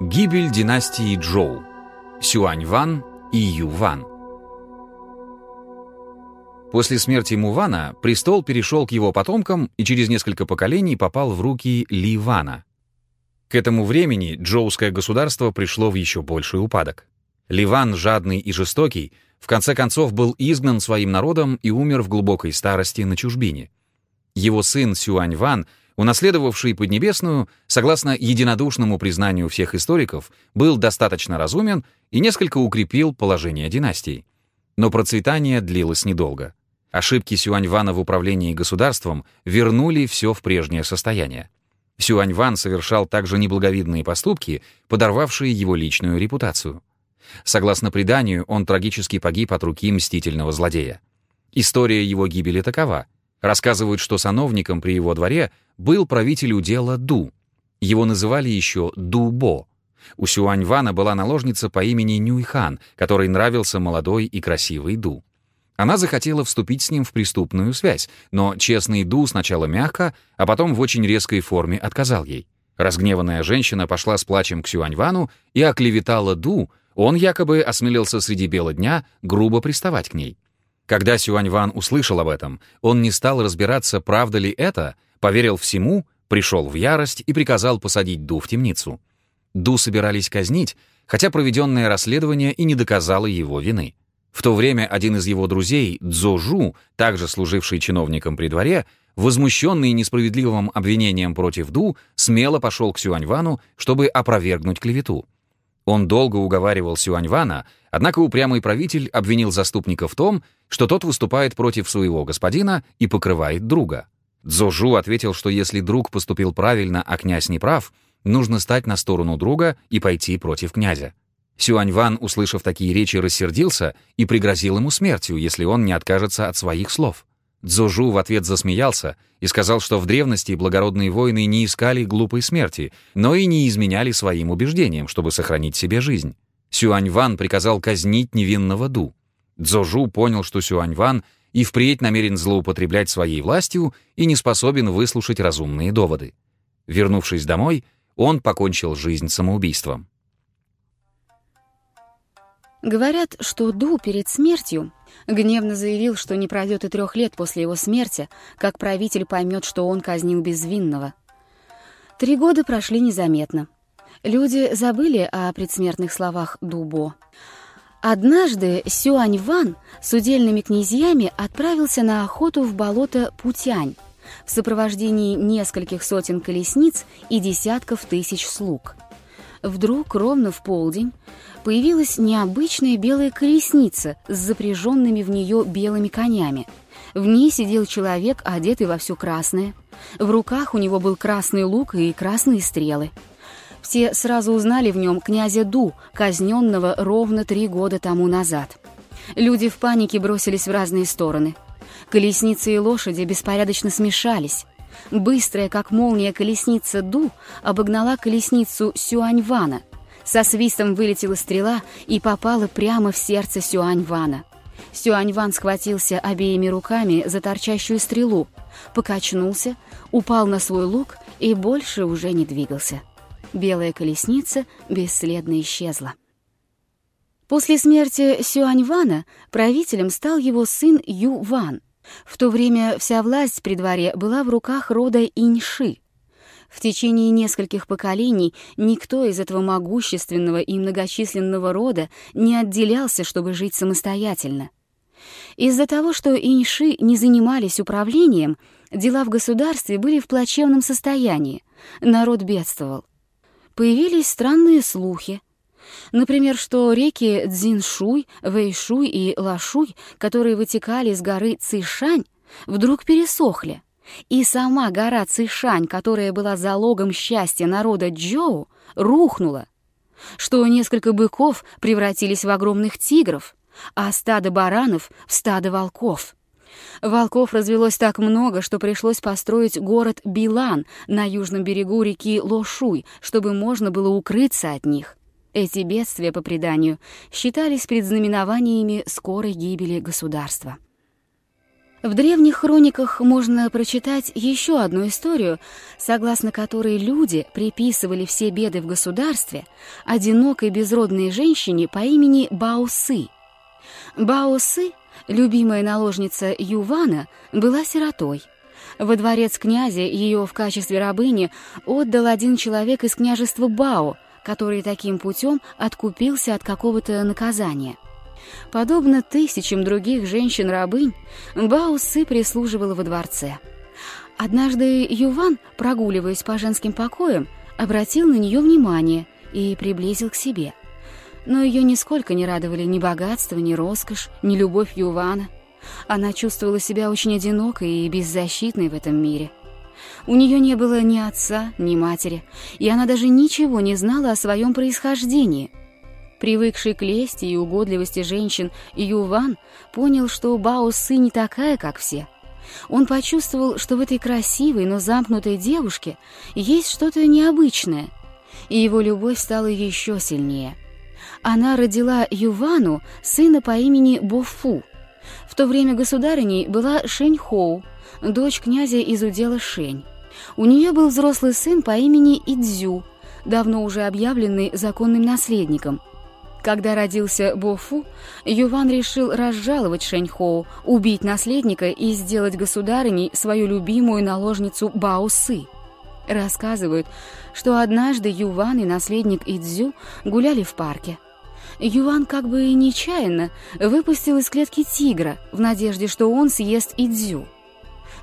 Гибель династии Джоу. Сюань-Ван и Ю-Ван. После смерти Мувана престол перешел к его потомкам и через несколько поколений попал в руки Ли Вана. К этому времени джоуское государство пришло в еще больший упадок. Ливан, жадный и жестокий, в конце концов был изгнан своим народом и умер в глубокой старости на чужбине. Его сын Сюань Ван, унаследовавший Поднебесную, согласно единодушному признанию всех историков, был достаточно разумен и несколько укрепил положение династии. Но процветание длилось недолго. Ошибки Сюаньвана в управлении государством вернули все в прежнее состояние. Сюаньван совершал также неблаговидные поступки, подорвавшие его личную репутацию. Согласно преданию, он трагически погиб от руки мстительного злодея. История его гибели такова. Рассказывают, что сановником при его дворе был правитель удела Ду. Его называли еще Дубо. У Сюаньвана была наложница по имени Нюйхан, которой нравился молодой и красивый Ду. Она захотела вступить с ним в преступную связь, но честный Ду сначала мягко, а потом в очень резкой форме отказал ей. Разгневанная женщина пошла с плачем к Сюаньвану и оклеветала Ду, он якобы осмелился среди бела дня грубо приставать к ней. Когда Сюаньван услышал об этом, он не стал разбираться, правда ли это, поверил всему, пришел в ярость и приказал посадить Ду в темницу. Ду собирались казнить, хотя проведенное расследование и не доказало его вины. В то время один из его друзей, Цзожу, также служивший чиновником при дворе, возмущенный несправедливым обвинением против Ду, смело пошел к Сюаньвану, чтобы опровергнуть клевету. Он долго уговаривал Сюаньвана, однако упрямый правитель обвинил заступника в том, что тот выступает против своего господина и покрывает друга. Цзожу ответил, что если друг поступил правильно, а князь не прав, нужно стать на сторону друга и пойти против князя. Сюаньван, услышав такие речи, рассердился и пригрозил ему смертью, если он не откажется от своих слов. Цзожу в ответ засмеялся и сказал, что в древности благородные воины не искали глупой смерти, но и не изменяли своим убеждениям, чтобы сохранить себе жизнь. Сюаньван приказал казнить невинного Ду. Цзожу понял, что Сюаньван и впредь намерен злоупотреблять своей властью и не способен выслушать разумные доводы. Вернувшись домой, он покончил жизнь самоубийством. Говорят, что Ду перед смертью гневно заявил, что не пройдет и трех лет после его смерти, как правитель поймет, что он казнил безвинного. Три года прошли незаметно. Люди забыли о предсмертных словах Дубо. Однажды Сюань Ван с удельными князьями отправился на охоту в болото Путянь в сопровождении нескольких сотен колесниц и десятков тысяч слуг. Вдруг, ровно в полдень, появилась необычная белая колесница с запряженными в нее белыми конями. В ней сидел человек, одетый во все красное. В руках у него был красный лук и красные стрелы. Все сразу узнали в нем князя Ду, казненного ровно три года тому назад. Люди в панике бросились в разные стороны. Колесницы и лошади беспорядочно смешались. Быстрая, как молния, колесница Ду обогнала колесницу Сюаньвана, со свистом вылетела стрела и попала прямо в сердце Сюаньвана. Сюаньван схватился обеими руками за торчащую стрелу, покачнулся, упал на свой лук и больше уже не двигался. Белая колесница бесследно исчезла. После смерти Сюаньвана правителем стал его сын Ю Ван. В то время вся власть при дворе была в руках рода Иньши — в течение нескольких поколений никто из этого могущественного и многочисленного рода не отделялся, чтобы жить самостоятельно. Из-за того, что иньши не занимались управлением, дела в государстве были в плачевном состоянии, народ бедствовал. Появились странные слухи. Например, что реки Цзиншуй, Вэйшуй и Лашуй, которые вытекали с горы Цишань, вдруг пересохли — и сама гора Цишань, которая была залогом счастья народа Джоу, рухнула, что несколько быков превратились в огромных тигров, а стадо баранов — в стадо волков. Волков развелось так много, что пришлось построить город Билан на южном берегу реки Лошуй, чтобы можно было укрыться от них. Эти бедствия, по преданию, считались предзнаменованиями скорой гибели государства. В древних хрониках можно прочитать еще одну историю, согласно которой люди приписывали все беды в государстве одинокой безродной женщине по имени Баосы. Баосы, любимая наложница Ювана, была сиротой. Во дворец князя ее в качестве рабыни отдал один человек из княжества Бао, который таким путем откупился от какого-то наказания. Подобно тысячам других женщин-рабынь, Баусы прислуживала во дворце. Однажды Юван, прогуливаясь по женским покоям, обратил на нее внимание и приблизил к себе. Но ее нисколько не радовали ни богатство, ни роскошь, ни любовь Ювана. Она чувствовала себя очень одинокой и беззащитной в этом мире. У нее не было ни отца, ни матери, и она даже ничего не знала о своем происхождении — Привыкший к лести и угодливости женщин, Юван понял, что Бао Сы не такая, как все. Он почувствовал, что в этой красивой, но замкнутой девушке есть что-то необычное, и его любовь стала еще сильнее. Она родила Ювану сына по имени Бофу. В то время государыней была Шень Хоу, дочь князя из удела Шень. У нее был взрослый сын по имени Идзю, давно уже объявленный законным наследником – когда родился Бофу, Юван решил разжаловать Шэньхоу, убить наследника и сделать государыней свою любимую наложницу Баосы. Рассказывают, что однажды Юван и наследник Идзю гуляли в парке. Юван как бы нечаянно выпустил из клетки тигра в надежде, что он съест Идзю.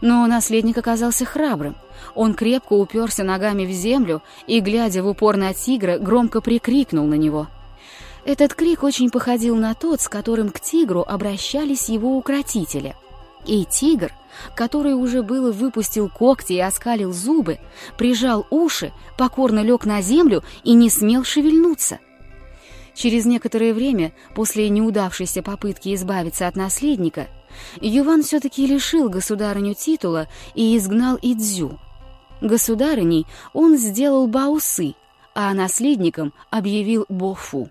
Но наследник оказался храбрым. Он крепко уперся ногами в землю и, глядя в упор на тигра, громко прикрикнул на него — этот крик очень походил на тот, с которым к тигру обращались его укротители. И тигр, который уже было выпустил когти и оскалил зубы, прижал уши, покорно лег на землю и не смел шевельнуться. Через некоторое время, после неудавшейся попытки избавиться от наследника, Юван все-таки лишил государыню титула и изгнал Идзю. Государыней он сделал Баусы, а наследником объявил Бофу.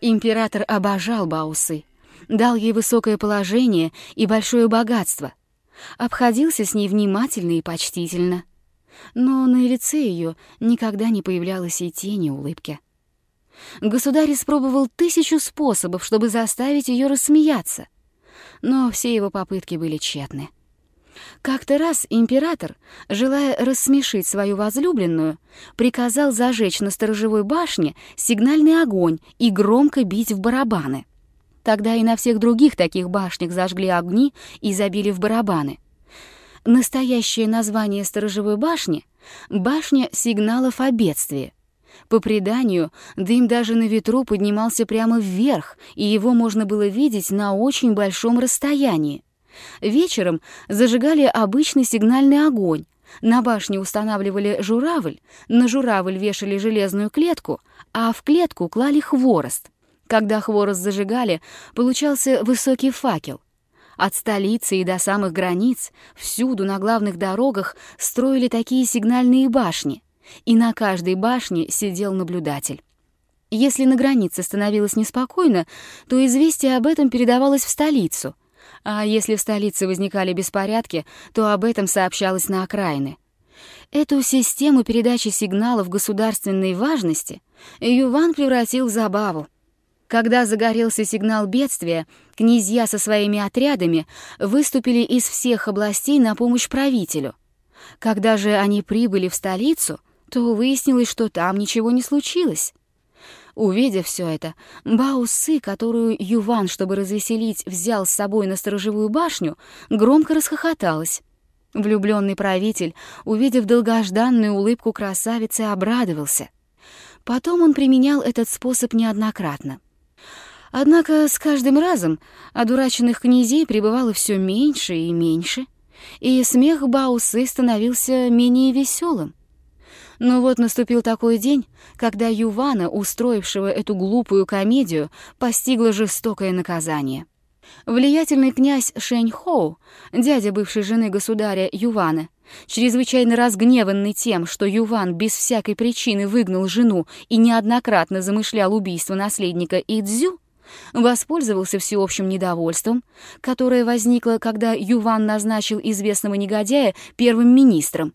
Император обожал Баусы, дал ей высокое положение и большое богатство, обходился с ней внимательно и почтительно. Но на лице ее никогда не появлялось и тени улыбки. Государь испробовал тысячу способов, чтобы заставить ее рассмеяться, но все его попытки были тщетны. Как-то раз император, желая рассмешить свою возлюбленную, приказал зажечь на сторожевой башне сигнальный огонь и громко бить в барабаны. Тогда и на всех других таких башнях зажгли огни и забили в барабаны. Настоящее название сторожевой башни — башня сигналов о бедствии. По преданию, дым даже на ветру поднимался прямо вверх, и его можно было видеть на очень большом расстоянии. Вечером зажигали обычный сигнальный огонь. На башне устанавливали журавль, на журавль вешали железную клетку, а в клетку клали хворост. Когда хворост зажигали, получался высокий факел. От столицы и до самых границ, всюду на главных дорогах строили такие сигнальные башни, и на каждой башне сидел наблюдатель. Если на границе становилось неспокойно, то известие об этом передавалось в столицу — а если в столице возникали беспорядки, то об этом сообщалось на окраины. Эту систему передачи сигналов государственной важности Юван превратил в забаву. Когда загорелся сигнал бедствия, князья со своими отрядами выступили из всех областей на помощь правителю. Когда же они прибыли в столицу, то выяснилось, что там ничего не случилось. Увидев все это, Баусы, которую Юван, чтобы развеселить, взял с собой на сторожевую башню, громко расхохоталась. Влюбленный правитель, увидев долгожданную улыбку красавицы, обрадовался. Потом он применял этот способ неоднократно. Однако с каждым разом одураченных князей прибывало все меньше и меньше, и смех Баусы становился менее веселым. Но вот наступил такой день, когда Ювана, устроившего эту глупую комедию, постигло жестокое наказание. Влиятельный князь Шэнь Хоу, дядя бывшей жены государя Ювана, чрезвычайно разгневанный тем, что Юван без всякой причины выгнал жену и неоднократно замышлял убийство наследника Идзю, воспользовался всеобщим недовольством, которое возникло, когда Юван назначил известного негодяя первым министром.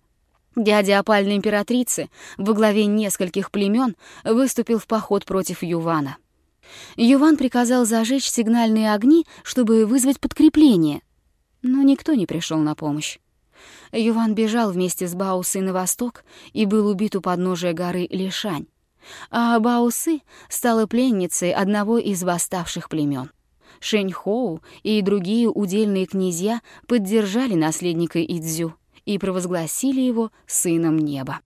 Дядя опальной императрицы во главе нескольких племен выступил в поход против Ювана. Юван приказал зажечь сигнальные огни, чтобы вызвать подкрепление, но никто не пришел на помощь. Юван бежал вместе с Баусой на восток и был убит у подножия горы Лишань а Баосы стала пленницей одного из восставших племен. Шэньхоу и другие удельные князья поддержали наследника Идзю и провозгласили его сыном неба.